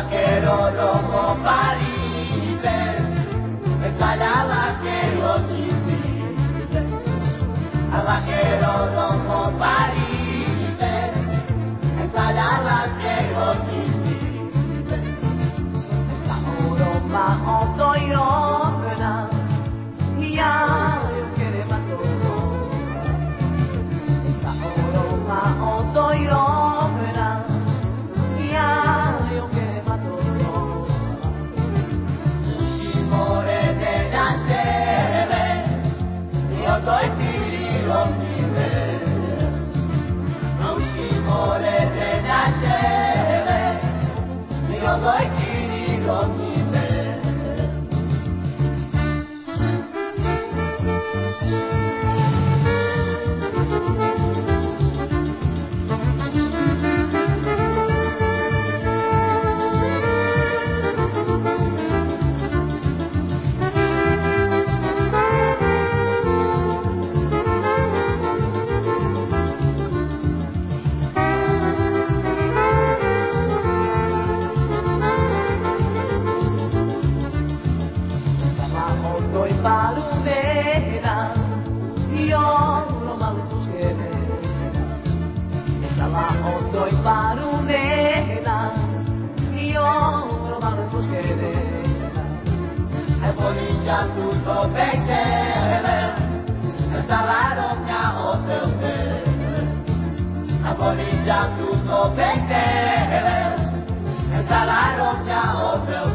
vaquero rojo pariles, estará vaquero chiste, a vaquero rojo pariles. on me. Svo beklere, zaradomia oteute. Abolinja tu so beklere, zaradomia oteute.